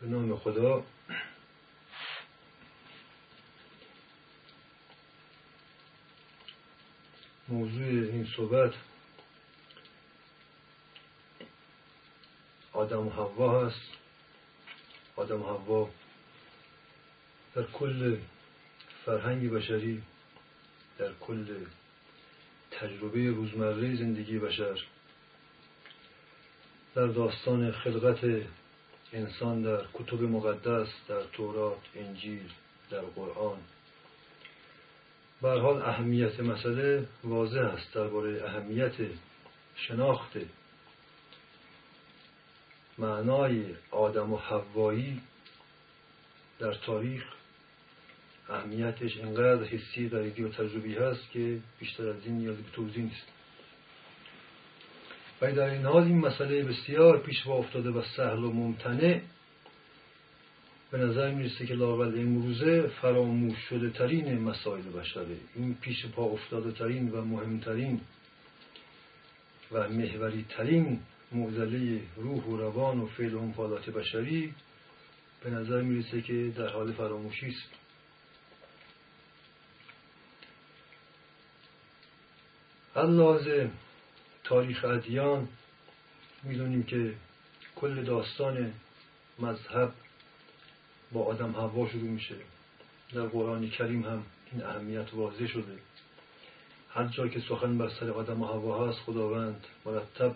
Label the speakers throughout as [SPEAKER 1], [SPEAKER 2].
[SPEAKER 1] به نام خدا. موضوع این صحبت آدم و حوا هست. آدم و حوا در کل فرهنگ بشری در کل تجربه روزمره زندگی بشر در داستان خلقت انسان در کتب مقدس در تورات انجیل در قرآن. به حال اهمیت مسئله واضح است درباره اهمیت شناخت معنای آدم و حوایی در تاریخ. اهمیتش اینقدر حسی غریبی و تجربی هست که بیشتر از این نیازی به توضیح نیست. و در این حال این مسئله بسیار پیش با افتاده و سهل و ممتنع. به نظر می‌رسه که لاقل امروزه فراموش شده ترین مسائل بشره. این پیش پا افتاده ترین و مهمترین و محوری ترین معضله روح و روان و فعل و انفعالات بشری به نظر می‌رسه که در حال فراموشی است. لازم تاریخ ادیان می‌دونیم که کل داستان مذهب با آدم هوا شروع میشه. در قرآن کریم هم این اهمیت واضح شده. هر جا که سخن بر سر آدم و هوا هست خداوند مرتب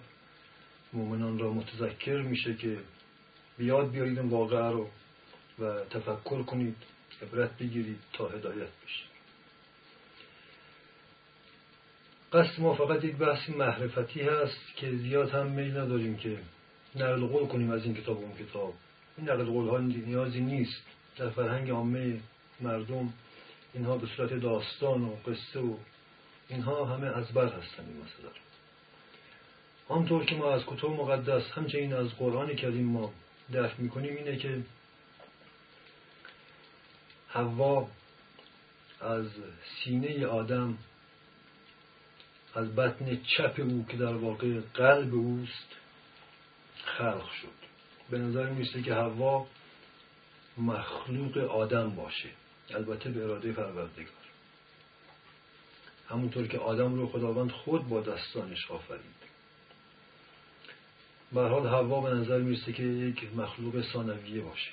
[SPEAKER 1] مؤمنان را متذکر میشه که بیاد بیارید این واقعه رو و تفکر کنید عبرت بگیرید تا هدایت بشید قصد ما فقط یک بحث معرفتی هست که زیاد هم میل نداریم که نقل قول کنیم از این کتاب و اون کتاب. این نقل قول ها نیازی نیست. در فرهنگ عامه مردم اینها به صورت داستان و قصه و اینها همه ازبر هستند این مسئله آنطور که ما از کتب مقدس همچنین از قرآن کریم ما درک می‌کنیم اینه که حوا از سینه آدم از بطن چپ او که در واقع قلب اوست خلق شد. به نظر میسته که هوا مخلوق آدم باشه. البته به اراده پروردگار. همونطور که آدم رو خداوند خود با دستانش آفرید. به حال هوا به نظر می‌رسه که یک مخلوق ثانویه باشه.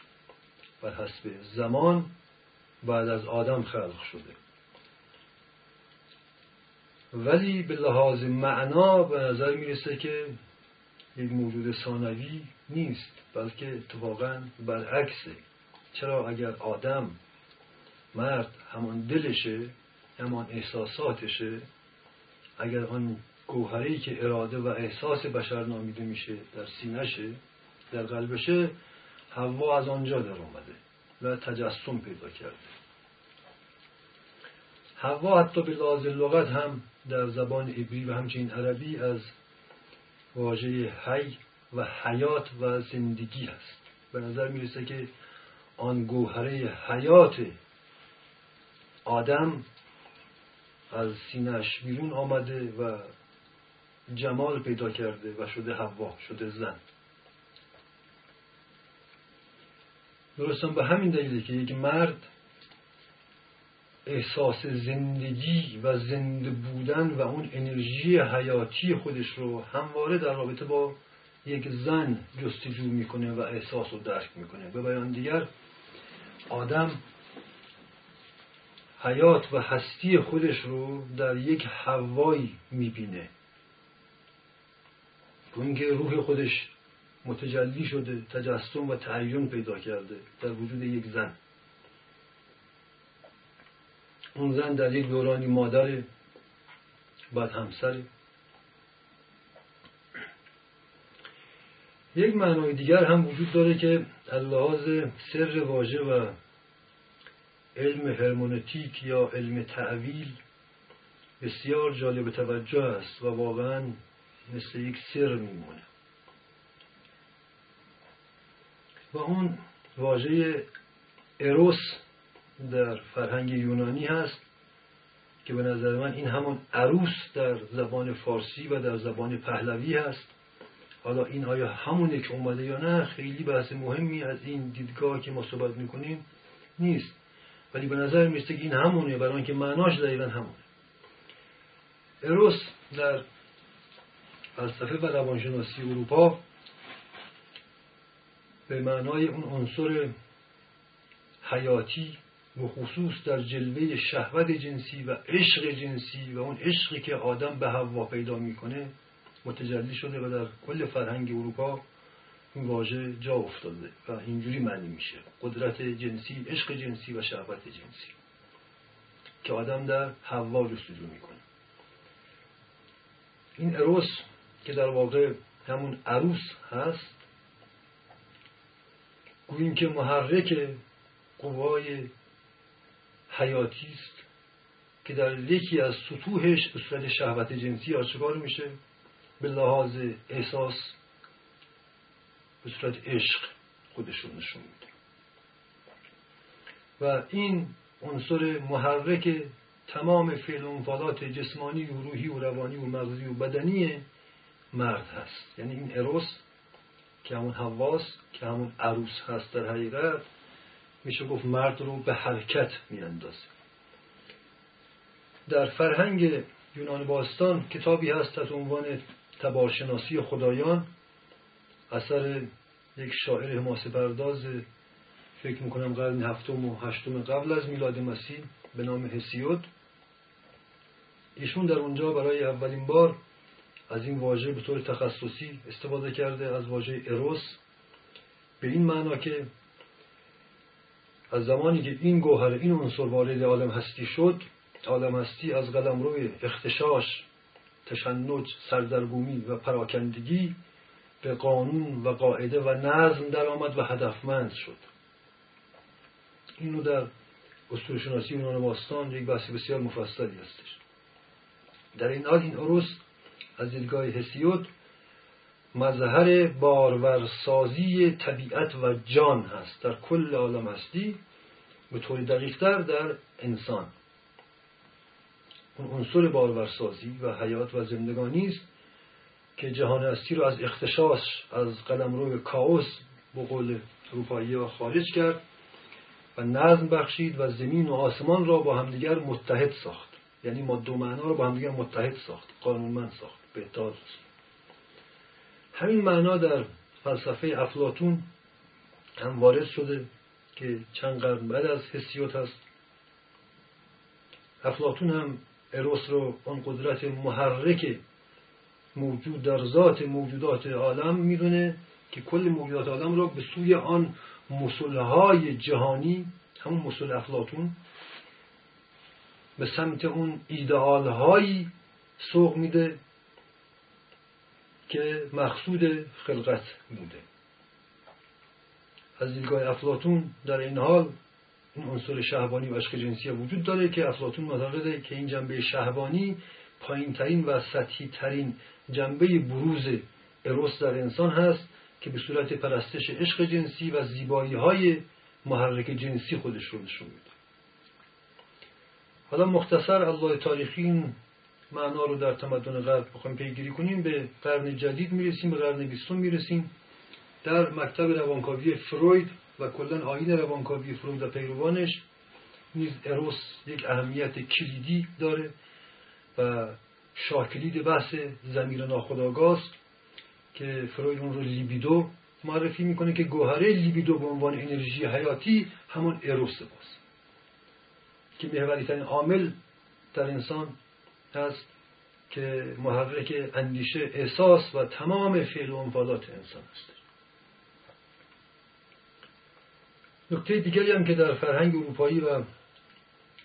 [SPEAKER 1] بر حسب زمان بعد از آدم خلق شده. ولی به لحاظ معنا به نظر می‌رسه که یک موجود ثانوی نیست بلکه اتفاقا برعکسه. چرا اگر آدم مرد همان دلشه همان احساساتشه اگر آن گوهری که اراده و احساس بشر نامیده میشه در سینهشه در قلبشه هوا از آنجا در آمده و تجسم پیدا کرده. هوا حتی به لحاظ لغت هم در زبان عبری و همچنین عربی از واژه حی و حیات و زندگی است به نظر می‌رسه که آن گوهره حیات آدم از سینهش بیرون آمده و جمال پیدا کرده و شده هوا شده زن. درستم به همین دلیله که یک مرد احساس زندگی و زنده بودن و اون انرژی حیاتی خودش رو همواره در رابطه با یک زن جستجو می‌کنه و احساس رو درک می‌کنه. به بیان دیگر آدم حیات و هستی خودش رو در یک هوایی می‌بینه. اینکه روح خودش متجلی شده تجسم و تعین پیدا کرده در وجود یک زن. اون زن در یک دورانی مادر بعد همسر. یک معنای دیگر هم وجود داره که لحاظ سر واژه و علم هرمونتیک یا علم تعویل بسیار جالب توجه است و واقعا مثل یک سر میمونه. و اون واژه اروس در فرهنگ یونانی هست که به نظر من این همون عروس در زبان فارسی و در زبان پهلوی هست. حالا این آیا همونه که اومده یا نه خیلی بحث مهمی از این دیدگاه که ما صحبت می‌کنیم نیست. ولی به نظر میسته که این همونه برای اینکه معناش دقیقا همونه. اروس در فلسفه و روانشناسی اروپا به معنای اون عنصر حیاتی و خصوص در جلوه شهوت جنسی و عشق جنسی و اون عشقی که آدم به هوا پیدا می‌کنه متجلی شده و در کل فرهنگ اروپا این واژه جا افتاده و اینجوری معنی میشه. قدرت جنسی عشق جنسی و شهوت جنسی که آدم در هوا جستجو می‌کنه. این اروس که در واقع همون عروس هست گوییم که محرک قوای حیاتی است که در یکی از سطوحش به صورت شهوت جنسی آشکار میشه به لحاظ احساس به صورت عشق خودشون نشون میده. و این عنصر محرک تمام فعل و جسمانی و روحی و روانی و مغزی و بدنی مرد هست. یعنی این اروس که همون حواس که همون عروس هست در حقیقت میشه گفت مرد رو به حرکت میاندازه. در فرهنگ یونان باستان کتابی هست از عنوان تبارشناسی خدایان. اثر یک شاعر حماس پرداز فکر می‌کنم قرن هفتم و هشتم قبل از میلاد مسیح به نام هسیود ایشون در اونجا برای اولین بار از این واژه به طور تخصصی استفاده کرده از واژه اروس. به این معنا که از زمانی که این گوهر این عنصر وارد عالم هستی شد عالم هستی از قلم روی اختشاش تشنج سردرگومی و پراکندگی به قانون و قاعده و نظم در آمد و هدفمند شد. اینو در اسطوره‌شناسی یونان باستان یک بحث بسیار مفصلی هستش. در این حال این عروس از دیدگاه هسیود مظهر بارورسازی طبیعت و جان هست. در کل عالم هستی به طور دقیقتر در انسان. اون عنصر بارورسازی و حیات و زندگانی است که جهان هستی رو از اختشاش از قلم روی کاوس به قول اروپایی ها خارج کرد و نظم بخشید و زمین و آسمان را با همدیگر متحد ساخت. یعنی ماده و معنا رو با همدیگر متحد ساخت قانونمند ساخت به همین معنا در فلسفه افلاتون هم وارد شده که چند قرن بعد از حسیوت هست افلاتون هم اروس رو آن قدرت محرک موجود در ذات موجودات عالم می‌دونه که کل موجودات عالم را به سوی آن مسلهای جهانی همون مسل افلاتون به سمت اون ایدئالهایی سوق میده که مقصود خلقت بوده. از دیدگاه افلاتون در این حال این عنصر شهبانی و عشق جنسی وجود داره که افلاتون معتقده که این جنبه شهبانی پایین ترین و سطحی ترین جنبه بروز اروس در انسان هست که به صورت پرستش عشق جنسی و زیبایی های محرک جنسی خودش رو نشون میده. حالا مختصر الله تاریخی معنا رو در تمدن غرب بخوایم پیگیری کنیم به قرن جدید می‌رسیم به قرن بیستم می‌رسیم. در مکتب روانکاوی فروید و کلا آین روانکاوی فروید و پیروانش نیز اروس یک اهمیت کلیدی داره و شاکلید بحث زمیر ناخداگاه که فروید اون رو لیبیدو معرفی می‌کنه که گوهره لیبیدو به عنوان انرژی حیاتی همون اروس باز که محوریترین عامل در انسان هست که محرک اندیشه احساس و تمام فعل و انفعالات انسان است. نکته دیگری هم که در فرهنگ اروپایی و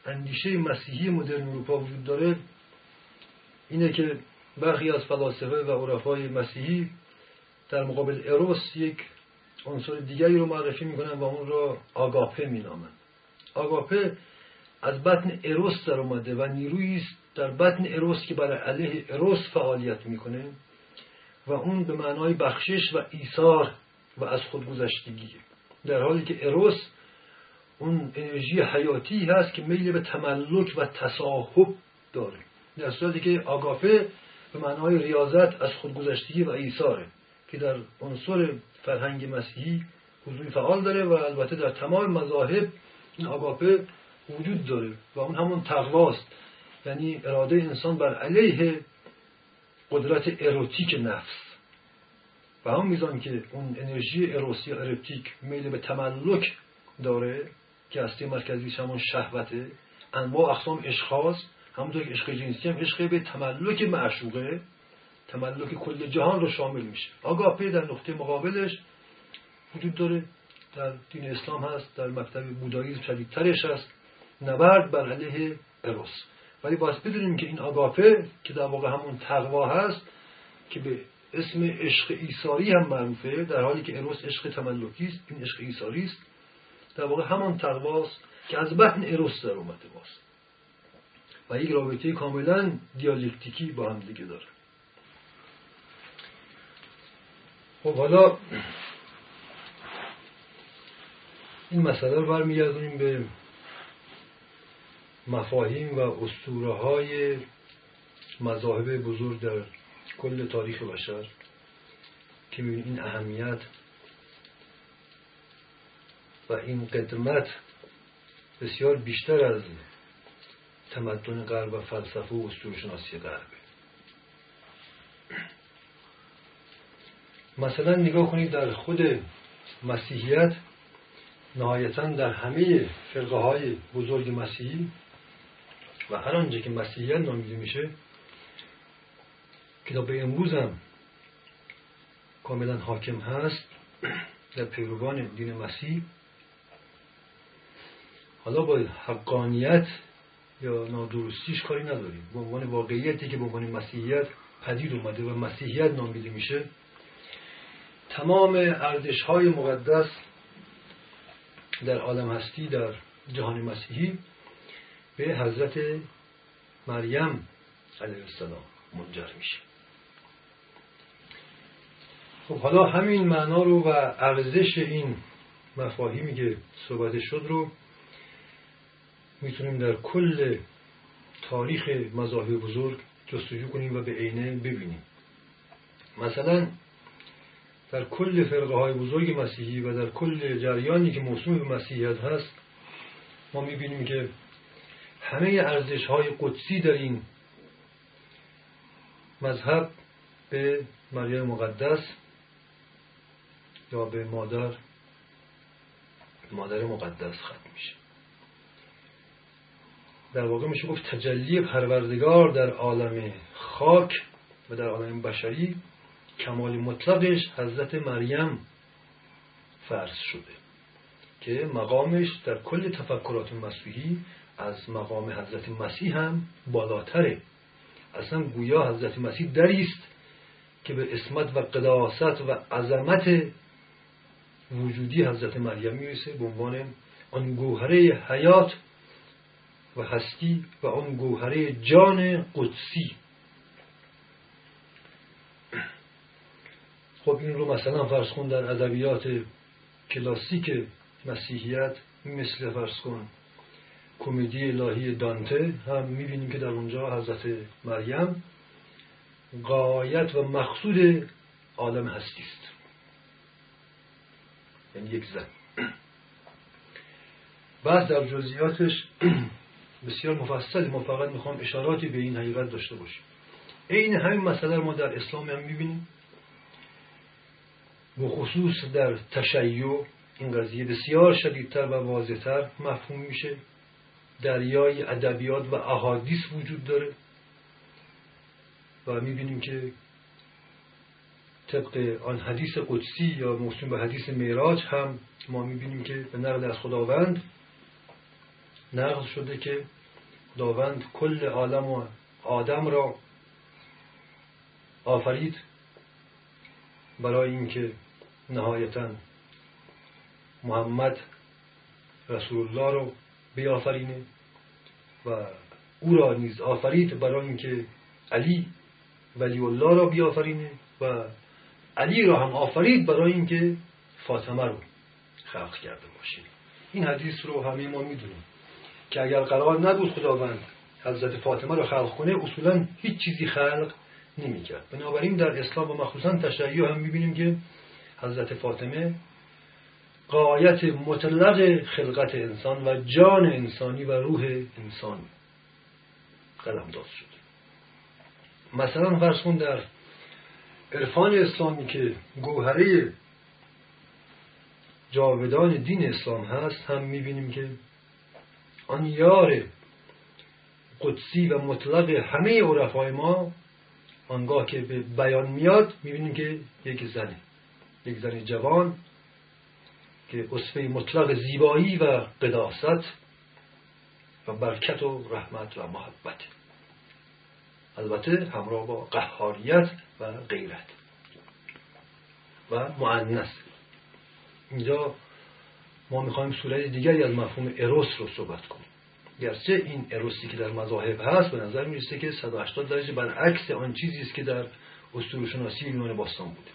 [SPEAKER 1] اندیشه مسیحی مدرن اروپا وجود داره اینه که برخی از فلاسفه و عرفای مسیحی در مقابل اروس یک عنصر دیگری رو معرفی می‌کنن و اون را آگاپه مینامند آگاپه از بطن اروس در اومده و نیرویی است در بطن اروس که برای علیه اروس فعالیت می‌کنه و اون به معنای بخشش و ایثار و از خودگذشتگیه در حالی که اروس اون انرژی حیاتی هست که میل به تملک و تصاحب داره. در صورتی که آگافه به معنای ریاضت از خودگذشتگی و ایثاره که در عنصر فرهنگ مسیحی حضوری فعال داره و البته در تمام مذاهب این آگاپه وجود داره و اون همون تقواست. یعنی اراده انسان بر علیه قدرت اروتیک نفس. و هم میزان که اون انرژی اروسی اروتیک میل به تملک داره که هسته مرکزیش همون شهوته انواع اقسام عشق همونطور که عشق جنسی هم عشق به تملک معشوقه. تملک کل جهان رو شامل میشه. آگاپه در نقطه مقابلش وجود داره. در دین اسلام هست در مکتب بوداییزم شدیدترش هست. نبرد بر علیه اروس. ولی باید بدونیم که این آگاپه که در واقع همون تقوا هست که به اسم عشق ایساری هم معروفه در حالی که اروس عشق تملکی است این عشق ایساری است. در واقع همان تقواست که از بطن اروس در اومده باست و یک رابطه کاملا دیالکتیکی با هم دیگه داره. خب حالا این مسئله رو برمیگردونیم به مفاهیم و اسطوره های مذاهب بزرگ در کل تاریخ بشر که این اهمیت و این قدمت بسیار بیشتر از تمدن غرب و فلسفه و اسطوره‌شناسی غربه مثلا نگاه کنید در خود مسیحیت نهایتا در همه فرقه های بزرگ مسیحی و هر آنجا که مسیحیت نامیده میشه کتاب امروز هم کاملا حاکم هست در پیروان دین مسیح حالا با حقانیت یا نادرستیش کاری نداریم. به عنوان واقعیتی که به عنوان مسیحیت پدید اومده و مسیحیت نامیده میشه تمام ارزش های مقدس در عالم هستی در جهان مسیحی به حضرت مریم علیه السلام منجر میشه. خب حالا همین معنا رو و ارزش این مفاهیمی که صحبت شد رو می‌تونیم در کل تاریخ مذاهب بزرگ جستجو کنیم و به عینه ببینیم. مثلا در کل فرقه های بزرگ مسیحی و در کل جریانی که موسوم به مسیحیت هست ما می‌بینیم که همه ارزش های قدسی این مذهب به مریم مقدس یا به مادر مادر مقدس ختم میشه. در واقع میشه گفت تجلی پروردگار در عالم خاک و در عالم بشری کمال مطلقش حضرت مریم فرض شده که مقامش در کل تفکرات مسیحی از مقام حضرت مسیح هم بالاتره. اصلا گویا حضرت مسیح دریست که به اسمت و قداست و عظمت وجودی حضرت مریم می‌رسه به عنوان آن گوهره حیات و هستی و آن گوهره جان قدسی. خب این رو مثلا فرض کن در ادبیات کلاسیک مسیحیت مثل فرض کن کمدی الهی دانته هم می‌بینیم که در اونجا حضرت مریم قایت و مقصود عالم هستی است یعنی یک زن. بعد در جزئیاتش بسیار مفصل ما فقط می‌خوام اشاراتی به این حقیقت داشته باشیم. این همین مسئله ما در اسلام هم می‌بینیم. به خصوص در تشیع این قضیه بسیار شدیدتر و واضحتر مفهوم میشه. دریای ادبیات و احادیث وجود داره و می‌بینیم که طبق آن حدیث قدسی یا موسوم به حدیث معراج هم ما می‌بینیم که به نقل از خداوند نقل شده که خداوند کل عالم و آدم را آفرید برای اینکه نهایتا محمد رسول الله رو بیافرینه و او را نیز آفرید برای اینکه علی ولی الله را بیافرینه و علی را هم آفرید برای اینکه فاطمه رو خلق کرده باشه این حدیث رو همه ما می‌دونیم که اگر قرار نبود خداوند حضرت فاطمه رو خلق کنه اصولا هیچ چیزی خلق نمی‌کرد. بنابراین در اسلام و مخصوصا تشیع هم می‌بینیم که حضرت فاطمه قایت مطلق خلقت انسان و جان انسانی و روح انسان قلم داد شد. مثلا فرض کن در عرفان اسلامی که گوهره جاودان دین اسلام هست هم می‌بینیم که آن یار قدسی و مطلق همه عرفای ما آنگاه که به بیان میاد می‌بینیم که یک زنه یک زن جوان که اصفه مطلق زیبایی و قداست و برکت و رحمت و محبت. البته همراه با قهاریت و غیرت و معنس اینجا ما می‌خوایم صورت دیگری از مفهوم اروس رو صحبت کنیم. گرچه این اروسی که در مذاهب هست به نظر می‌رسه که 180 درجه برعکس آن چیزی است که در شناسی یونان باستان بوده.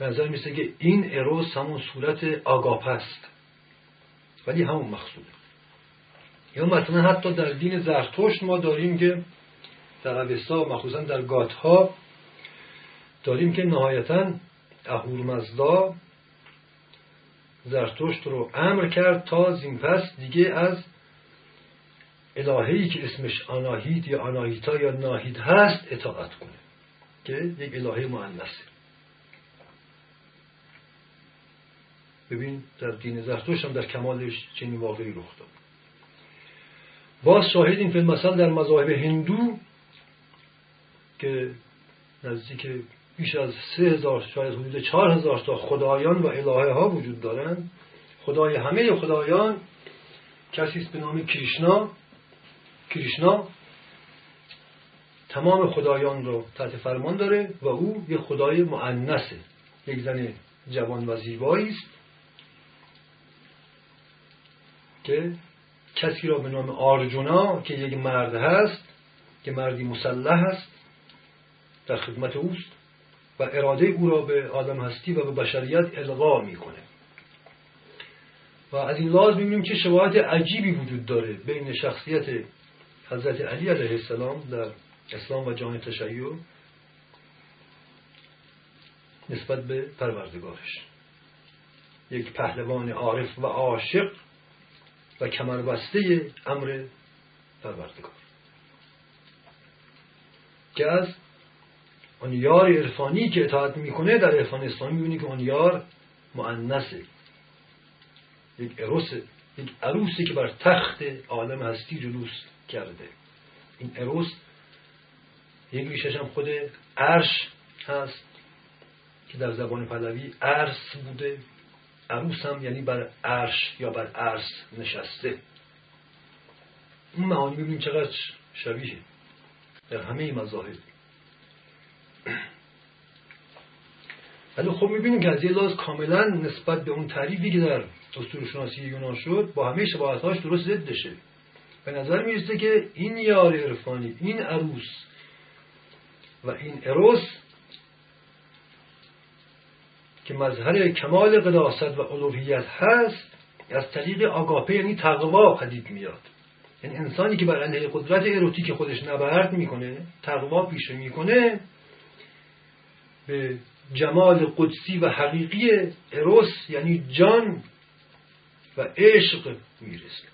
[SPEAKER 1] نظر می‌رسه که این اروس همون صورت آگاپ است. ولی همون مقصوده. یا مثلا حتی در دین زرتشت ما داریم که در اوستا مخصوصا در گاتها داریم که نهایتا اهورمزدا زرتشت رو امر کرد تا زین پس دیگه از الههی که اسمش آناهید یا آناهیتا یا ناهید هست اطاعت کنه که یک الهه معنسه ببین در دین زرتشت هم در کمالش چنین واقعی رخ داد. باز شاهدیم فیلم مثلا در مذاهب هندو که نزدیک بیش از سه هزار شاید حدود چهار هزار تا خدایان و الهه ها وجود دارند خدای همه خدایان کسی است به نام کریشنا. کریشنا تمام خدایان رو تحت فرمان داره و او یک خدای معنسه یک زن جوان و زیبایی است. که کسی را به نام آرجونا که یک مرد هست که مردی مسلح است در خدمت اوست و اراده او را به آدم هستی و به بشریت القا می‌کنه. و از این لحاظ می‌بینیم که شواهد عجیبی وجود داره بین شخصیت حضرت علی علیه السلام در اسلام و جان تشیع نسبت به پروردگارش. یک پهلوان عارف و عاشق و کمربسته امر پروردگار. که از آن یار عرفانی که اطاعت می‌کنه در عرفان اسلامی می‌بینی که آن یار معنسه یک اروس یک عروسی که بر تخت عالم هستی جلوس کرده. این اروس یک ریشش هم خود عرش هست که در زبان پهلوی عرس بوده. عروس هم یعنی بر عرش یا بر عرس نشسته. این معانی ببینیم چقدر شبیه در همه مذاهب. ولی خب می‌بینیم که از یه لحاظ کاملا نسبت به اون تعریفی که در شناسی یونان شد با همه شباهتهاش درست ضدشه به نظر می‌رسه که این یار عرفانی این عروس و این اروس که مظهر کمال قداست و الوهیت هست از طریق آگاپه یعنی تقوا پدید میاد. یعنی انسانی که بر قدرت اروتیک خودش نبرد می‌کنه تقوا پیشه می‌کنه به جمال قدسی و حقیقی اروس یعنی جان و عشق می‌رسه.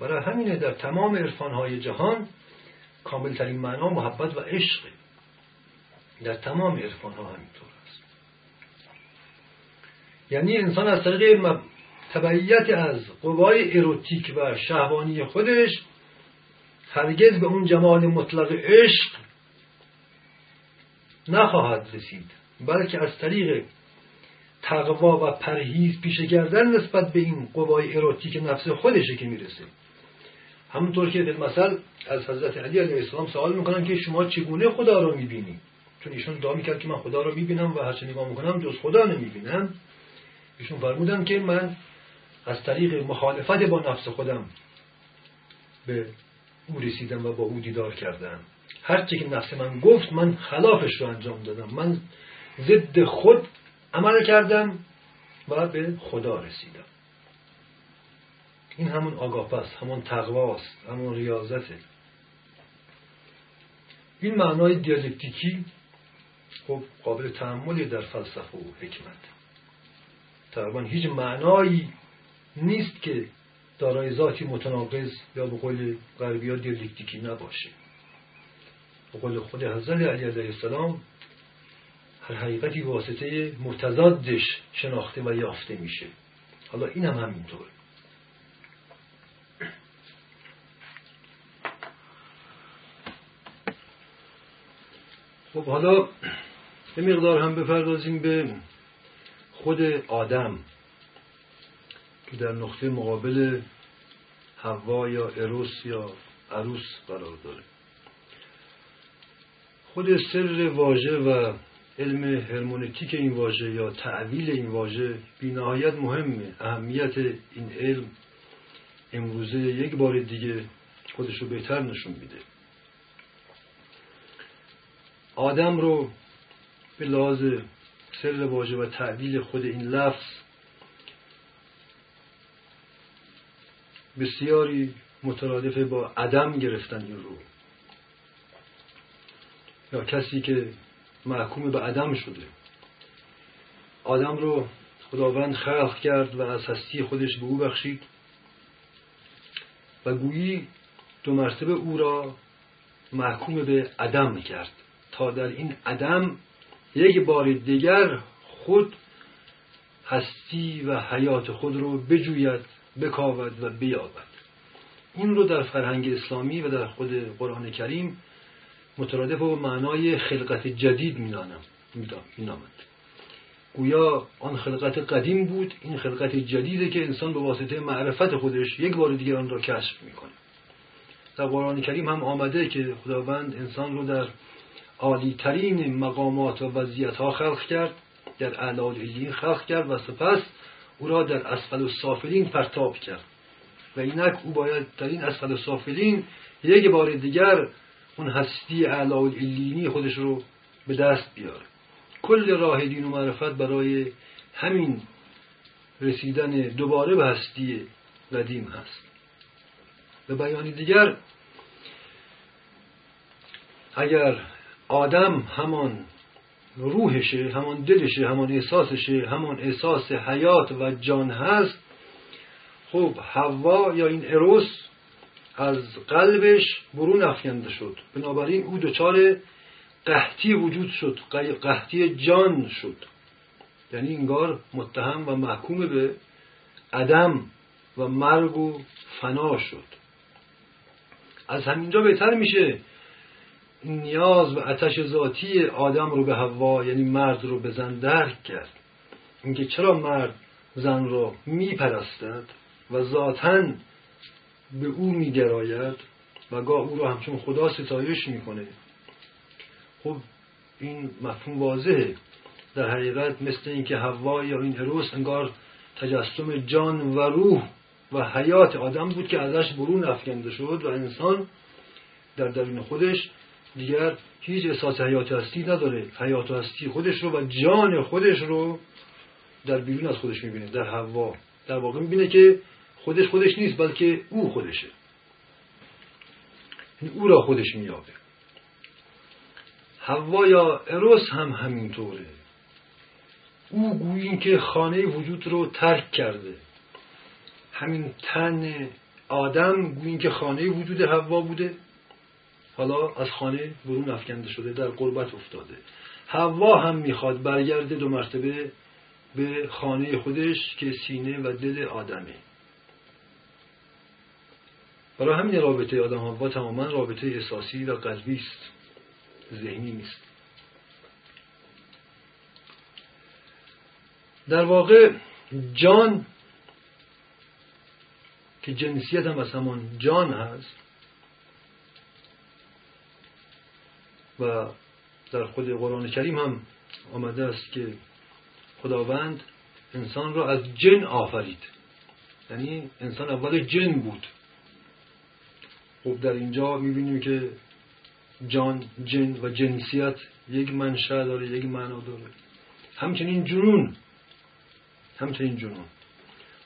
[SPEAKER 1] برای همینه در تمام عرفانهای جهان کاملترین معنا محبت و عشق در تمام عرفانها همینطور یعنی انسان از طریق تبعیت از قوای اروتیک و شهوانی خودش هرگز به اون جمال مطلق عشق نخواهد رسید بلکه از طریق تقوا و پرهیز پیش کردن نسبت به این قوای اروتیک نفس خودشه که می‌رسه. همونطور که مثل از حضرت علی علیه السلام سوال می‌کنن که شما چگونه خدا رو می‌بینی؟ چون ایشون دعا می‌کرد که من خدا رو می‌بینم و هرچه نگاه می‌کنم جز خدا نمی‌بینم. ایشون فرمودن که من از طریق مخالفت با نفس خودم به او رسیدم و با او دیدار کردم. هرچه که نفس من گفت من خلافش رو انجام دادم. من ضد خود عمل کردم و به خدا رسیدم. این همون آگاپه است همون تقواست همون ریاضته. این معنای دیالکتیکی خب قابل تحملی در فلسفه و حکمت. تقریبا هیچ معنایی نیست که دارای ذاتی متناقض یا به قول غربی ها دیالکتیکی نباشه. به قول خود حضرت علی علیه السلام هر حقیقتی واسطه متضادش شناخته و یافته میشه. حالا این هم همینطور. خب حالا یه مقدار هم بپردازیم به خود آدم که در نقطه مقابل هوا یا اروس یا عروس قرار داره. خود سر واژه و علم هرمونتیک این واژه یا تعویل این واژه بینهایت مهمه. اهمیت این علم امروزه یک بار دیگه خودش رو بهتر نشون میده. آدم رو به لحاظ سر واژه و تعبیل خود این لفظ بسیاری مترادف با عدم گرفتن این رو. یا کسی که محکوم به عدم شده. آدم رو خداوند خلق کرد و از هستی خودش به او بخشید. و گویی دو مرتبه او را محکوم به عدم کرد. تا در این عدم یک بار دیگر خود هستی و حیات خود رو بجوید بکاود و بیابد. این رو در فرهنگ اسلامی و در خود قرآن کریم مترادف با معنای خلقت جدید مینامد گویا آن خلقت قدیم بود این خلقت جدیده که انسان به واسطه معرفت خودش یک بار دیگر آن را کشف می‌کنه در قرآن کریم هم آمده که خداوند انسان رو در عالی ترین مقامات و وضعیت ها خلق کرد در اعلال علیین خلق کرد و سپس او را در اسفل سافلین پرتاب کرد. و اینک او باید در این اسفل سافلین یک بار دیگر اون هستی علینی خودش رو به دست بیاره. کل راه دین و معرفت برای همین رسیدن دوباره به هستی قدیم هست. به بیان دیگر اگر آدم همان روحشه همان دلشه همان احساسشه همان احساس حیات و جان هست. خب حوا یا این اروس از قلبش برون افکنده شد. بنابراین او دچار قحطی وجود شد قحطی جان شد. یعنی انگار متهم و محکوم به عدم و مرگ و فنا شد. از همینجا بهتر میشه نیاز و اتش ذاتی آدم رو به هوا یعنی مرد رو به زن درک کرد. اینکه چرا مرد زن رو میپرستد و ذاتا به او میگراید و گاه او را همچون خدا ستایش می‌کنه. خب این مفهوم واضحه. در حقیقت مثل اینکه هوا یا این اروس انگار تجسم جان و روح و حیات آدم بود که ازش برون افکنده شد و انسان در درون خودش دیگر هیچ احساس حیات هستی نداره. حیات هستی خودش رو و جان خودش رو در بیرون از خودش می‌بینه در هوا. در واقع می‌بینه که خودش خودش نیست بلکه او خودشه. یعنی او را خودش میابه هوا یا اروس هم همینطوره. او گویی که خانه وجود رو ترک کرده. همین تن آدم گویی که خانه وجود هوا بوده. حالا از خانه برون افکنده شده در قربت افتاده. هوا هم می‌خواد برگرده دو مرتبه به خانه خودش که سینه و دل آدمه. برای همین رابطه آدم هوا تماما رابطه احساسی و قلبی است. ذهنی نیست. در واقع جان که جنسیت هم از همان جان هست و در خود قرآن کریم هم آمده است که خداوند انسان را از جن آفرید. یعنی انسان اول جن بود. خب در اینجا می‌بینیم که جان جن و جنسیت یک منشأ داره یک معنا داره. همچنین جنون. همچنین جنون.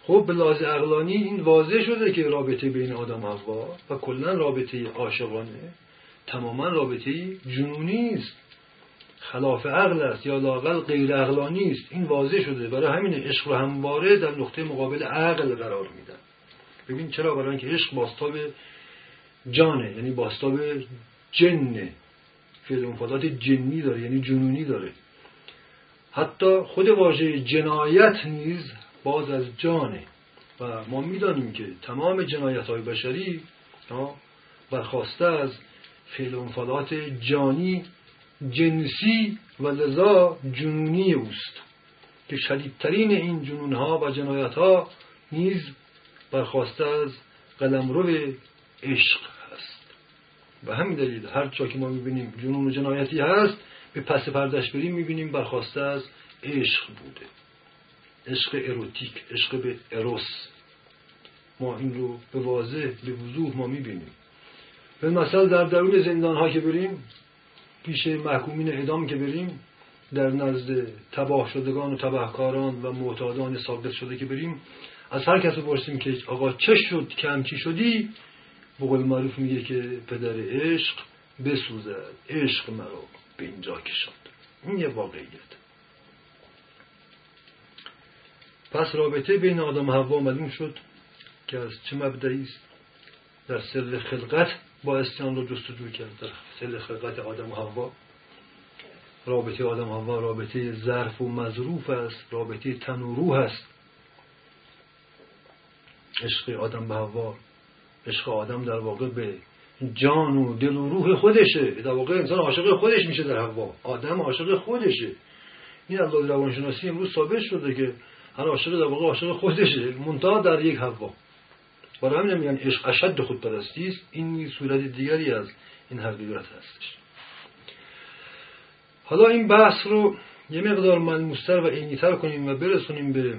[SPEAKER 1] خب به لحاظ عقلانی این واضح شده که رابطه بین آدم و حوا و کلا رابطه عاشقانه. تماما رابطه جنونی است خلاف عقل است یا لاقل غیر عقلانی است این واضح شده. برای همین عشق رو همواره در نقطه مقابل عقل قرار میدن. ببین چرا برای اینکه عشق باستاب جانه یعنی باستاب جنه. فعل مفادات جنی داره یعنی جنونی داره. حتی خود واژه جنایت نیز باز از جانه. و ما می‌دانیم که تمام جنایت های بشری برخواسته از فعل انفعالات جانی جنسی و لذا جنونی اوست که شدیدترین این جنون ها و جنایت ها نیز برخواسته از قلمرو عشق هست. و همین دلیل هر جا که ما می‌بینیم جنون و جنایتی هست به پس پردش بریم می‌بینیم برخواسته از عشق بوده. عشق اروتیک عشق به اروس. ما این رو به واضح به وضوح ما می‌بینیم. به مثلا در درون زندان ها که بریم پیش محکومین اعدام که بریم در نزد تباه شدگان و تبهکاران و معتادان ثابت شده که بریم از هر کس پرسیم که آقا چه شد؟ که همچی شدی؟ بقول معروف میگه که پدر عشق بسوزد. عشق مرا به اینجا کشاند. این یه واقعیت. پس رابطه بین آدم و حوا معلوم شد که از چه مبدعی است؟ در سر خلقت با استیان رو جستجو کرد در سر خلقت آدم و حوا. رابطه آدم و حوا رابطه ظرف و مظروف است رابطه تن و روح است. عشق آدم به حوا عشق آدم در واقع به جان و دل و روح خودشه. در واقع انسان عاشق خودش میشه در حوا. آدم عاشق خودشه. این از روانشناسی امروز ثابت شده که هر عاشق در واقع عاشق خودشه منتها در یک حوا. برای همین میگن عشق اشد خودپرستی است این صورت دیگری از این حقیقت هستش حالا این بحث رو یه مقدار ملموستر و عینیتر کنیم و برسونیم به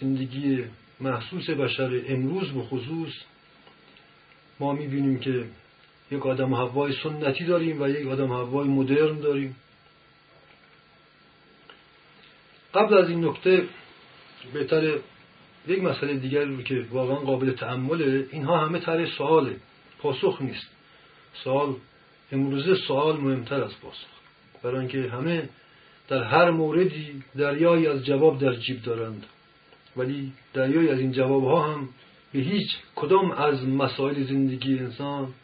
[SPEAKER 1] زندگی محسوس بشر امروز به خصوص. ما می‌بینیم که یک آدم هوای سنتی داریم و یک آدم هوای مدرن داریم. قبل از این نکته بهتر یک مسئله دیگر رو که واقعا قابل تعمله اینها همه تر سواله. پاسخ نیست. سوال امروزه سوال مهمتر از پاسخ. برای اینکه همه در هر موردی دریایی از جواب در جیب دارند. ولی دریایی از این جواب ها هم به هیچ کدام از مسائل زندگی انسان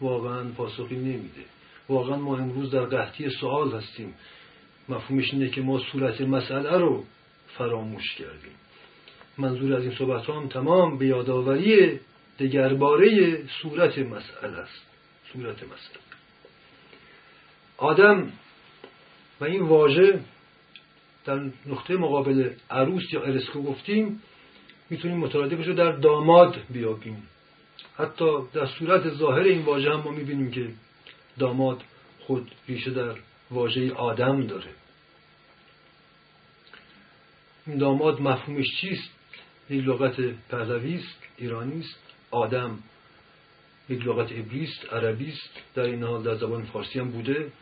[SPEAKER 1] واقعا پاسخی نمیده. واقعا ما امروز در قحطی سوال هستیم. مفهومش اینه که ما صورت مسئله رو فراموش کردیم. منظور از این صحبت هم تمام به یادآوری دگرباره صورت مسئله است. صورت مسئله. آدم و این واژه در نقطه مقابل عروس یا ارسکو گفتیم می‌تونیم مترادف بشه در داماد بیابیم. حتی در صورت ظاهر این واژه هم ما می‌بینیم که داماد خود ریشه در واژه آدم داره. این داماد مفهومش چیست؟ یک لغت پهلوی است ایرانی است آدم. یک لغت ابلیست عربی است. در این حال در زبان فارسی هم بوده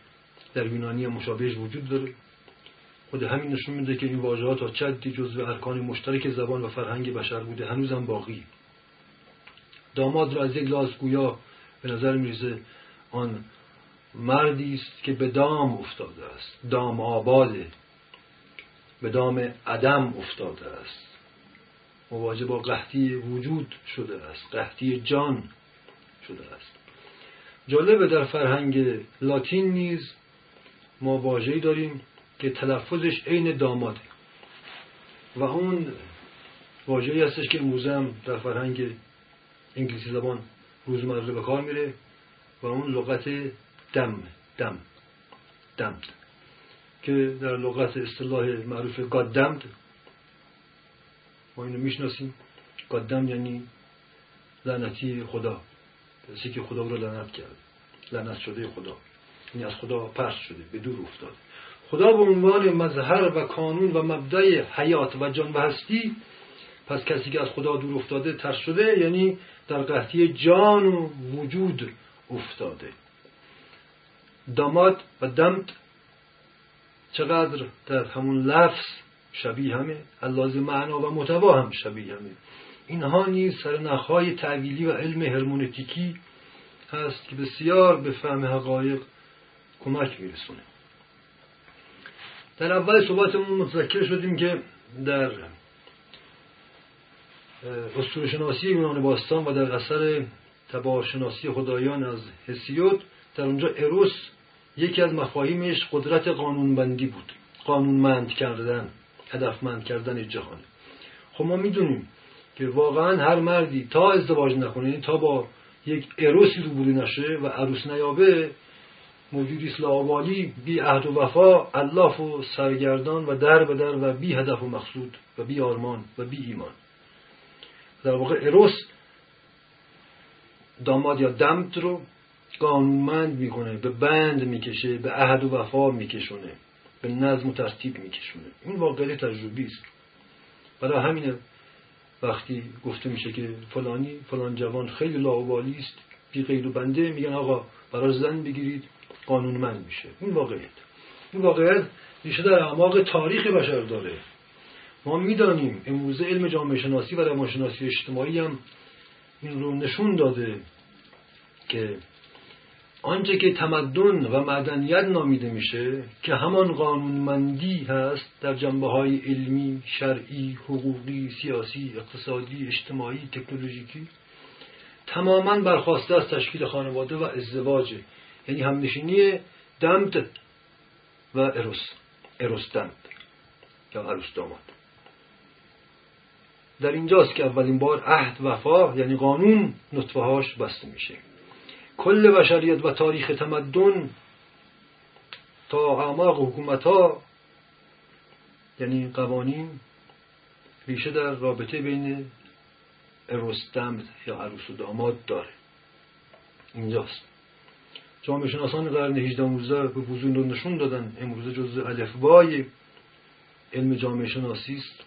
[SPEAKER 1] در یونانی هم مشابهش وجود داره. خود همین نشون میده که این واژه‌ها تا چندی جزو ارکان مشترک زبان و فرهنگ بشر بوده هنوزم باقی. داماد را از یک لاز گویا به نظر می‌رسه آن مردی است که به دام افتاده است. دام آباده. به دام عدم افتاده است. مواجه با قحطی وجود شده است قحطی جان شده است. جالبه در فرهنگ لاتین نیز ما واژه‌ای داریم که تلفظش عین داماده و اون واژه‌ای هستش که امروزه در فرهنگ انگلیسی زبان روزمره به کار میره و اون لغت دم دم دمد. که در لغت اصطلاح معروف گادمد ما اینو می‌شناسیم. قدم یعنی لعنتی خدا. کسی که خدا رو لعنت کرد. لعنت شده خدا. یعنی از خدا پرس شده به دور افتاده. خدا به عنوان مظهر و کانون و مبدع حیات و جان و هستی پس کسی که از خدا دور افتاده ترس شده یعنی در قحطی جان و وجود افتاده. داماد و دمت چقدر در همون لفظ شبیه همه. اللازم معنا و متوا هم شبیه همه. اینها نیز سرنخهای تعویلی و علم هرمونتیکی هست که بسیار به فهم حقایق کمک میرسونه. در اول صحبتمون متذکر شدیم که در اسطوره شناسی یونان باستان و در اثر تبارشناسی خدایان از هسیود در اونجا اروس یکی از مفاهیمش قدرت قانونبندی بود. قانونمند کردن. هدفمند کردن جهان. خب ما می‌دونیم که واقعا هر مردی تا ازدواج نکنه یعنی تا با یک اروسی روبرو نشه و عروس نیابه موجودی لاوالی بی عهد و وفا الله و سرگردان و در به در و بی هدف و مقصود و بی آرمان و بی ایمان. در واقع اروس داماد یا دمت رو قانونمند می‌کنه به بند می‌کشه به عهد و وفا میکشونه. به نظم و ترتیب میکشونه. این واقعی تجربی است. برای همینه وقتی گفته میشه که فلانی فلان جوان خیلی لاوالی است بی غیر و بنده میگن آقا برای زن بگیرید قانونمند میشه. این واقعیت. این واقعیت ریشه در اعماق تاریخ بشر داره. ما می‌دانیم امروزه علم جامعه شناسی و روانشناسی اجتماعی هم این رو نشون داده که آنچه که تمدن و مدنیت نامیده میشه که همان قانونمندی هست در جنبه های علمی، شرعی، حقوقی، سیاسی، اقتصادی، اجتماعی، تکنولوژیکی تماما برخواسته از تشکیل خانواده و ازدواج یعنی همنشینی دمد و اروس اروس دمد یا عروس داماد. در اینجاست که اولین بار عهد وفا یعنی قانون نطفه هاش بسته میشه. کل بشریت و تاریخ تمدن تا اعماق حکومت ها یعنی قوانین ریشه در رابطه بین ارستم یا عروس و داماد داره. اینجاست. جامعه شناسان قرن 18 19 به وضوح رو نشون دادن. امروزه جزء الفبای علم جامعه شناسی است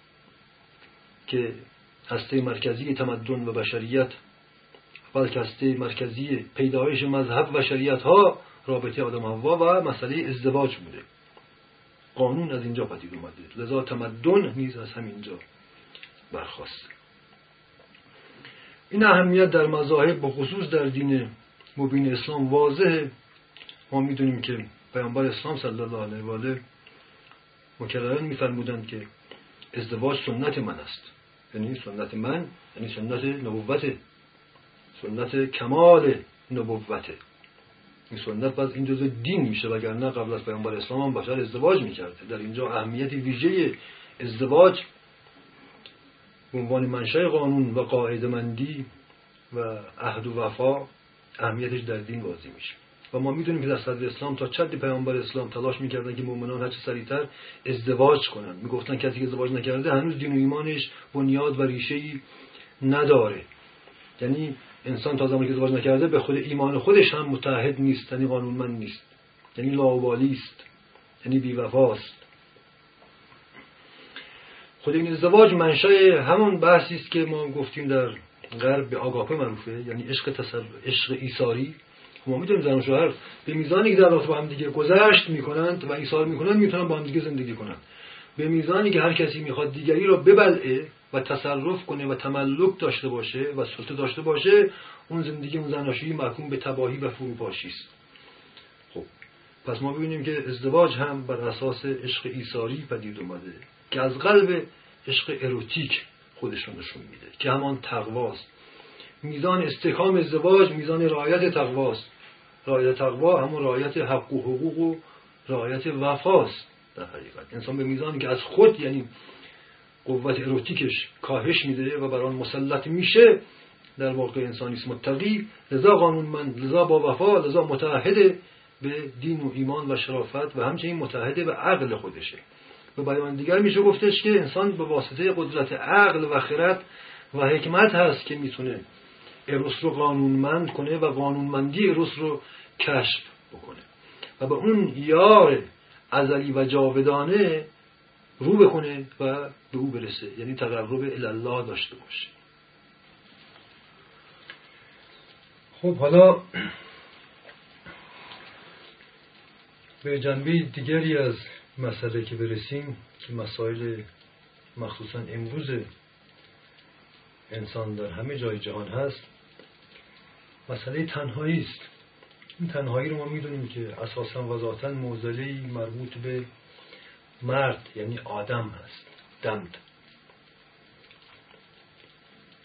[SPEAKER 1] که هسته مرکزی تمدن و بشریت بلکه هسته مرکزی پیدایش مذهب و شریعت ها رابطه آدم هوا و مسئله ازدواج بوده. قانون از اینجا پدید اومده. لذا تمدن نیز از همینجا برخواست این اهمیت در مذاهب و خصوص در دین مبین اسلام واضحه. ما می‌دونیم که پیامبر اسلام صلی الله علیه و آله مکررن میفرمودند که ازدواج سنت من است. یعنی سنت من یعنی سنت نبوت سنت کمال نبوته. این سنت باز این جزء دین میشه وگرنه قبل از پیامبر اسلام هم بشر ازدواج می‌کرده. در اینجا اهمیت ویژه ازدواج به عنوان منشأ قانون و قاعده مندی و عهد و وفا اهمیتش در دین واضح میشه. و ما می‌دونیم که در صدر اسلام تا چند پیامبر اسلام تلاش می‌کردن که مؤمنان هرچه سریعتر ازدواج کنن. می‌گفتن کسی که ازدواج نکرده هنوز دین و ایمانش بنیاد و ریشه نداره. یعنی انسان تا زمانی که ازدواج نکرده به خود ایمان خودش هم متحد نیست یعنی قانونمند نیست. یعنی لاوالی است. یعنی بیوفاست. خود این ازدواج منشأ همون بحثی است که ما گفتیم در غرب به آگاپه معروفه یعنی عشق تصر... عشق ایثاری. ما می‌دونیم زن و شوهر به میزانی که در رابطه با هم دیگه گذشت می‌کنند و ایثار می‌کنند می‌تونن با هم دیگه زندگی کنند. به میزانی که هر کسی می‌خواد دیگری را ببلعه و تصرف کنه و تملک داشته باشه و سلطه داشته باشه اون زندگی اون زناشویی محکوم به تباهی و فروپاشی است. خب پس ما ببینیم که ازدواج هم بر اساس عشق ایثاری پدید اومده که از قلب عشق اروتیک خودش رو نشون میده که همان تقواست میزان استحکام ازدواج میزان رعایت تقواست رعایت تقوا همون رعایت حق و حقوق و رعایت وفاست در حقیقت. انسان به میزانی که از خود یعنی قوت اروتیکش کاهش میده و بر آن مسلط میشه در واقع انسانیست متقی لذا قانونمند لذا با وفا لذا متحد به دین و ایمان و شرافت و همچنین متحد به عقل خودشه. به بیان دیگر میشه گفتش که انسان به واسطه قدرت عقل و خرد و حکمت هست که می‌تونه اروس رو قانونمند کنه و قانونمندی اروس رو کشف بکنه. و به اون یار ازلی و جاودانه رو بکنه و به او برسه. یعنی تقرب الله داشته باشه. خب حالا به جنبه دیگری از مسئله که برسیم که مسائل مخصوصا امروز انسان در همه جای جهان هست مسئله تنهایی است. این تنهایی رو ما می‌دونیم که اساسا و ذاتا مربوط به مرد یعنی آدم هست دمد.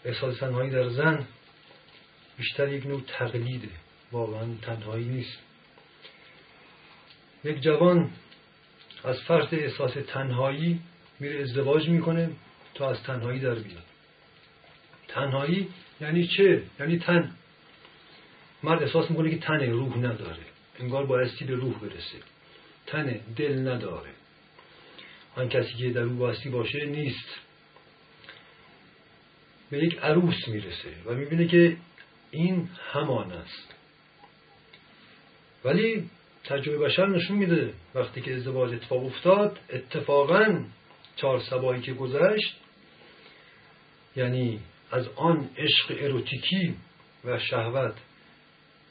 [SPEAKER 1] احساس تنهایی در زن بیشتر یک نوع تقلیده. واقعا تنهایی نیست. یک جوان از فرط احساس تنهایی میره ازدواج می‌کنه تا از تنهایی در بیاد. تنهایی یعنی چه؟ یعنی تن. مرد احساس می‌کنه که تن روح نداره. انگار بایستی به روح برسه. تن دل نداره. آن کسی که در او باستی باشه نیست. به یک عروس می‌رسه و می‌بینه که این همان است. ولی تجربه بشر نشون میده وقتی که ازدواج اتفاق افتاد اتفاقا چهار سبایی که گذشت یعنی از آن عشق اروتیکی و شهوت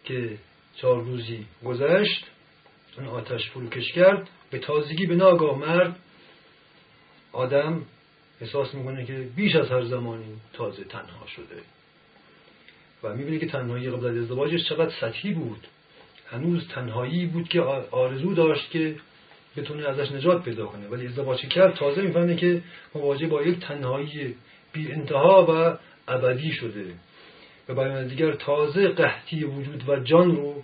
[SPEAKER 1] که چهار روزی گذشت اون آتش فروکش کرد به تازگی به ناگاه مرد آدم احساس می‌کنه که بیش از هر زمانی تازه تنها شده. و می‌بینه که تنهایی قبل از ازدواجش چقدر سطحی بود. هنوز تنهایی بود که آرزو داشت که بتونه ازش نجات پیدا کنه. ولی ازدواج کرد تازه می‌فهمه که مواجه با یک تنهایی بی انتها و ابدی شده. و بیان دیگر تازه قحطی وجود و جان رو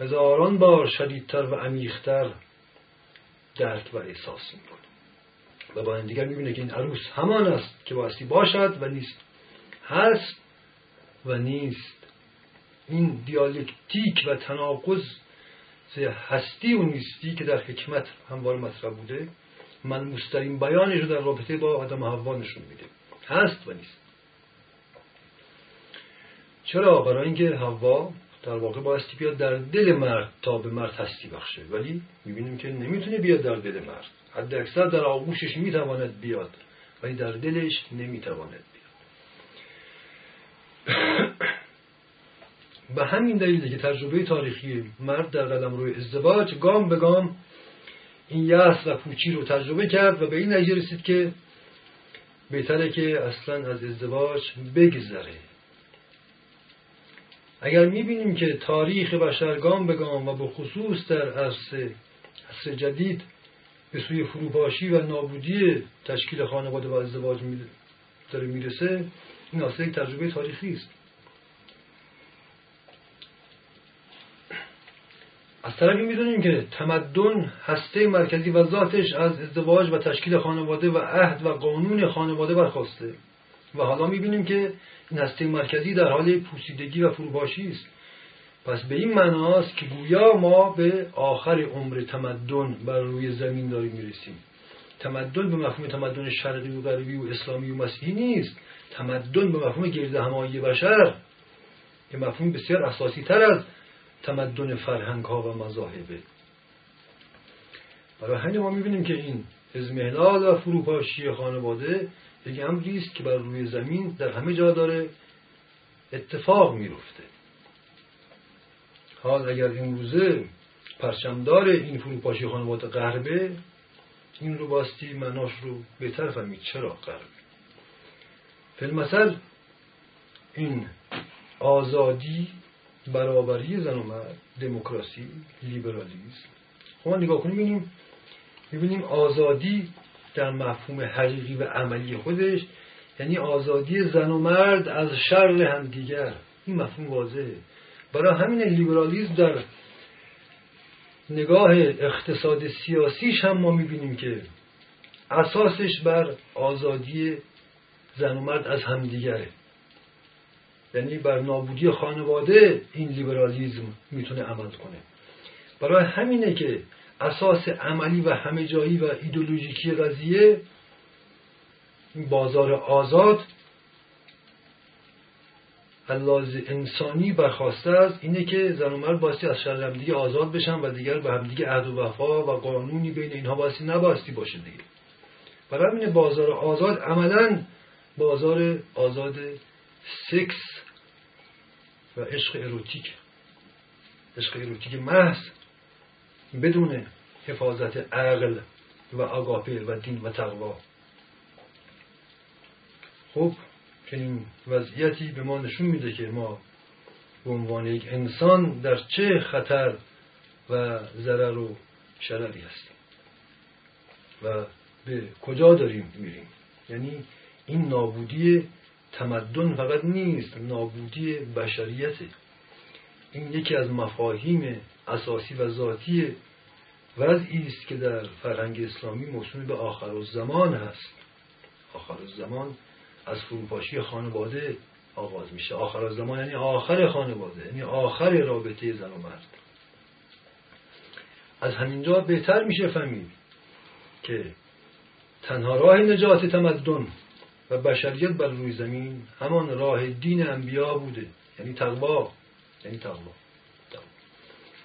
[SPEAKER 1] هزاران بار شدیدتر و عمیقتر درک و احساس می‌کنه. و با دیگر می‌بینه که این عروس همان است که بایستی باشد و نیست. هست و نیست. این دیالکتیک و تناقض هستی و نیستی که در حکمت هموار مطرح بوده من مسترین بیانش رو در رابطه با آدم حوا نشون میده. هست و نیست. چرا؟ برای اینکه حوا در واقع بایستی بیاد در دل مرد تا به مرد هستی بخشه. ولی می‌بینیم که نمی‌تونه بیاد در دل مرد. حد اکثر در آغوشش می‌تواند بیاد ولی در دلش نمی‌تواند بیاد. به همین دلیل که تجربه تاریخی مرد در قدم روی ازدواج گام به گام این یأس و پوچی رو تجربه کرد و به این نتیجه رسید که بهتره که اصلا از ازدواج بگذره. اگر می‌بینیم که تاریخ بشر گام به گام و به خصوص در عصر عصر جدید به سوی فروپاشی و نابودی تشکیل خانواده و ازدواج داره می‌رسه این اصلا یک تجربه تاریخی است. از طرفی می‌دونیم که تمدن هسته مرکزی و ذاتش از ازدواج و تشکیل خانواده و عهد و قانون خانواده برخواسته. و حالا می‌بینیم که این هسته مرکزی در حال پوسیدگی و فروپاشی است. پس به این معناست که گویا ما به آخر عمر تمدن بر روی زمین داریم می‌رسیم. تمدن به مفهوم تمدن شرقی و غربی و اسلامی و مسیحی نیست. تمدن به مفهوم گرد همایی بشر که مفهوم بسیار اساسی تر از تمدن فرهنگ ها و مذاهبه برای همین ما می‌بینیم که این ازمهلال و فروپاشی خانواده یک امری است که بر روی زمین در همه جا داره اتفاق می‌رفته. حال اگر امروزه پرچمدار این فروپاشی خانواده غربه این رو باستی مناش رو بهتر فهمید چرا غربه. فیلمسل این آزادی برابری زن و مرد دموکراسی لیبرالیسم. خب ما نگاه کنیم ببینیم می‌بینیم آزادی در مفهوم حقیقی و عملی خودش یعنی آزادی زن و مرد از شر همدیگر. این مفهوم واضحه. برای همین لیبرالیزم در نگاه اقتصاد سیاسیش هم ما می‌بینیم که اساسش بر آزادی زن و مرد از همدیگره. یعنی بر نابودی خانواده این لیبرالیزم می‌تونه عمل کنه. برای همینه که اساس عملی و همه جایی و ایدولوژیکی قضیه بازار آزاد اللاز انسانی برخواسته است اینه که زن و مرد باستی از شر همدیگه آزاد بشن و دیگر به همدیگه عهد و وفا و قانونی بین اینها باستی نباستی باشه دیگه. برای همین بازار آزاد عملا بازار آزاد سکس و عشق اروتیک. عشق اروتیک محض بدون حفاظت عقل و آگاپه و دین و تقوا. خب چنین وضعیتی به ما نشون میده که ما به عنوان یک انسان در چه خطر و ضرر و شرری هستیم و به کجا داریم میریم. یعنی این نابودی تمدن فقط نیست نابودی بشریته. این یکی از مفاهیم اساسی و ذاتی وضعی است که در فرهنگ اسلامی موسوم به آخر الزمان هست. آخر الزمان از فروپاشی خانواده آغاز میشه. آخر الزمان یعنی آخر خانواده یعنی آخر رابطه زن و مرد. از همینجا بهتر میشه فهمید که تنها راه نجات تمدن و بشریت بر روی زمین همان راه دین انبیا بوده. یعنی تقوا یعنی تقوا.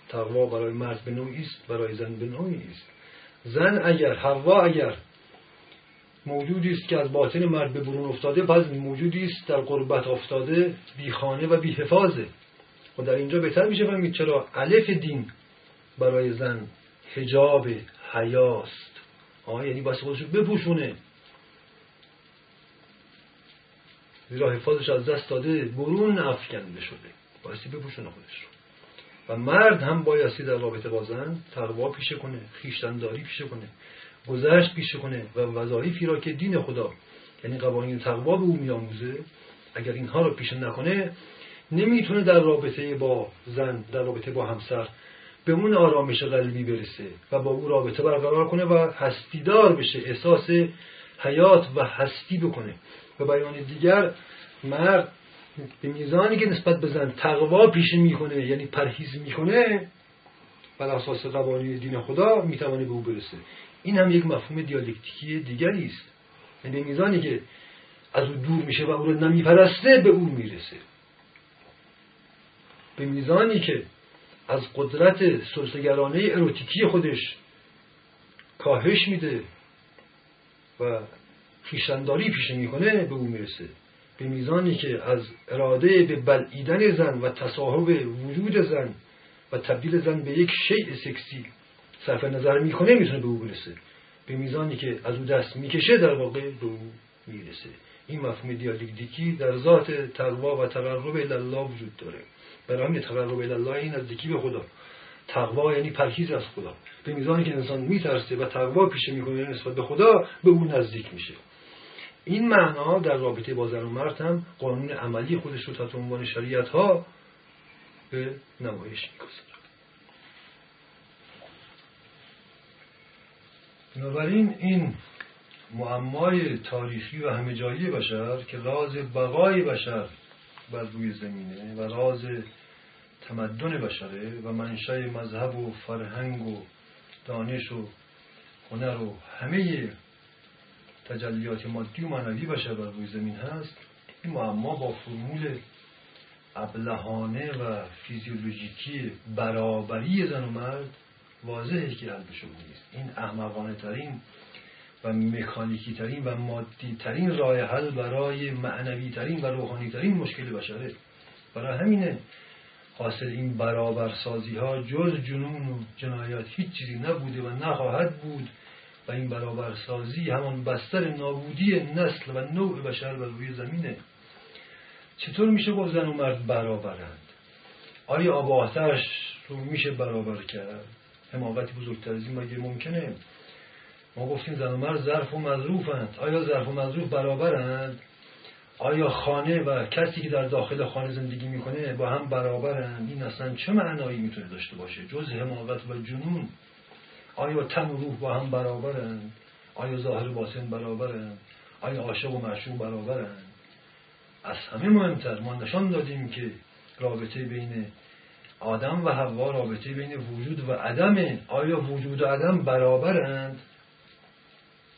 [SPEAKER 1] تقوا برای مرد به نوعی است برای زن به نوعی است زن اگر حوا اگر موجودی است که از باطن مرد به برون افتاده پس موجودی است در قربت افتاده بی خانه و بی حفاظه و در اینجا بهتر میشه فهمید چرا الف دین برای زن حجاب حیاست. آه یعنی باید خودش بپوشونه. زیرا حفاظش از دست داده برون افکنده شده. بایستی بپوشونه خودش رو. و مرد هم بایستی در رابطه با زن تقوا پیشه کنه خیشتنداری پیشه کنه. گذشت پیشه کنه و وظایفی را که دین خدا یعنی قوانین تقوا به او میآموزه اگر اینها رو پیشه نکنه نمی‌تونه در رابطه با زن در رابطه با همسر به اون آرامش قلبی برسه و با او رابطه برقرار کنه و هستیدار بشه احساس حیات و هستی بکنه. و بیان دیگر مرد به میزانی که نسبت به زن تقوا پیشه می‌کنه یعنی پرهیز می‌کنه بر اساس قوانین دین خدا می‌توانه به او برسه. این هم یک مفهوم دیالکتیکی دیگری است. یعنی میزانی که از او دور میشه و او رو نمیپرسته به او می‌رسه. به میزانی که از قدرت سلسگرانه اروتیکی خودش کاهش میده و خیشتنداری پیشه می‌کنه به او می‌رسه. به میزانی که از اراده به بلعیدن زن و تصاحب وجود زن و تبدیل زن به یک شیء سکسی صرف نظر می‌کنه می‌تونه به او برسه. به میزانی که از او دست می‌کشه در واقع به او می‌رسه. این مفهوم دیالکتیکی در ذات تقوا و تقرب الله وجود داره. برای همین تقرب الله این نزدیکی به خدا. تقوا یعنی پرهیز از خدا. به میزانی که انسان میترسه و تقوا پیشه می‌کنه نسبت به خدا به او نزدیک میشه. این معنا در رابطه با زن و مرد هم قانون عملی خودش رو تحت عنوان شریعت ها به نمایش می‌گذاره. بنابراین این معمای تاریخی و همه جایی بشر که راز بقای بشر بر روی زمینه و راز تمدن بشره و منشأ مذهب و فرهنگ و دانش و هنر و همه تجلیات مادی و معنوی بشر بر روی زمین هست این معما با فرمول ابلهانه و فیزیولوژیکی برابری زن و مرد واضحه که حل بشه نیست. این احمقانه ترین و مکانیکی ترین و مادی ترین راه حل برای معنوی ترین و روحانی ترین مشکل بشره. برای همینه حاصل این برابرسازی ها جز جنون و جنایات هیچ چیزی نبوده و نخواهد بود و این برابرسازی همان بستر نابودی نسل و نوع بشر بر روی زمینه. چطور میشه گفت زن و مرد برابرند؟ آیا آباهترش رو میشه برابر کرد؟ حماقتی بزرگتر از این مگه ممکنه. ما گفتیم زن و مرد ظرف و مظروفند. آیا ظرف و مظروف برابرند؟ آیا خانه و کسی که در داخل خانه زندگی می‌کنه با هم برابرند؟ این اصلا چه معنایی می‌تونه داشته باشه؟ جز حماقت و جنون. آیا تن و روح با هم برابرند؟ آیا ظاهر و باطن برابرند؟ آیا عاشق و معشوق برابرند؟ از همه مهمتر ما نشان دادیم که رابطه بین آدم و حوا رابطه بین وجود و عدم آیا وجود و عدم برابرند؟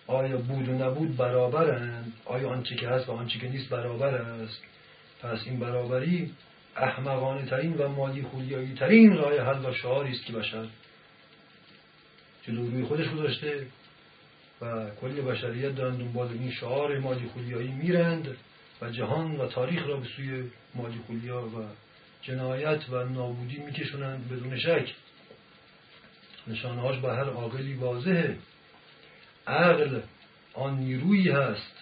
[SPEAKER 1] آیا بود و نبود برابرند؟ آیا آنچه که هست و آنچه که نیست برابر است؟ پس این برابری احمقانه ترین و مالی خولیایی ترین راه حل و شعاری است که بشر جلو روی خودش گذاشته و کلی بشریت دارن دنبال این شعار مالی خولیایی میرند و جهان و تاریخ را به سوی مالی و جنایت و نابودی میکشونند بدون شک. نشانهاش به هر عاقلی واضحه. عقل آن نیرویی هست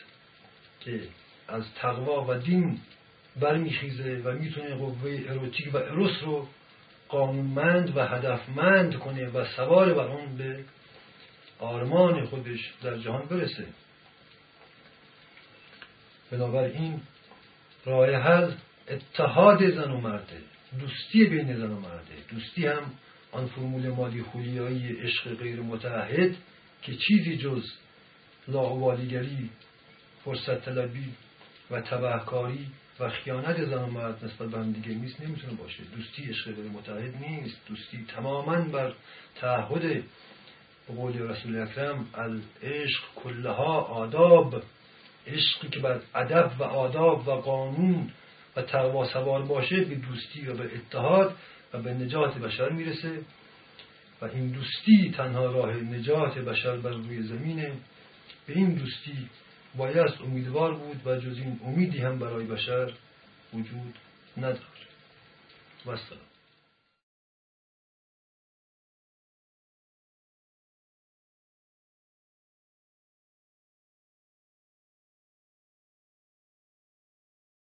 [SPEAKER 1] که از تقوا و دین برمیخیزه و می‌تونه قوه اروتیک و اروس رو قانونمند و هدفمند کنه و سوار بر اون به آرمان خودش در جهان برسه. بنابراین راه حل اتحاد زن و مرده دوستی بین زن و مرده دوستی هم آن فرمول مالی خولیایی عشق غیر متعهد که چیزی جز لاعبالیگری فرصت طلبی و تبهکاری و خیانت زن و مرد نسبت به هم دیگه نیست نمی‌تونه باشه. دوستی عشق غیر متعهد نیست. دوستی تماما بر تعهد به قول رسول اکرم العشق کلها آداب. عشقی که بر ادب و آداب و قانون و تقوا سوار باشه به دوستی و به اتحاد و به نجات بشر می‌رسه و این دوستی تنها راه نجات بشر بر روی زمینه به این دوستی باید امیدوار بود و جز این امیدی هم برای بشر وجود نداره و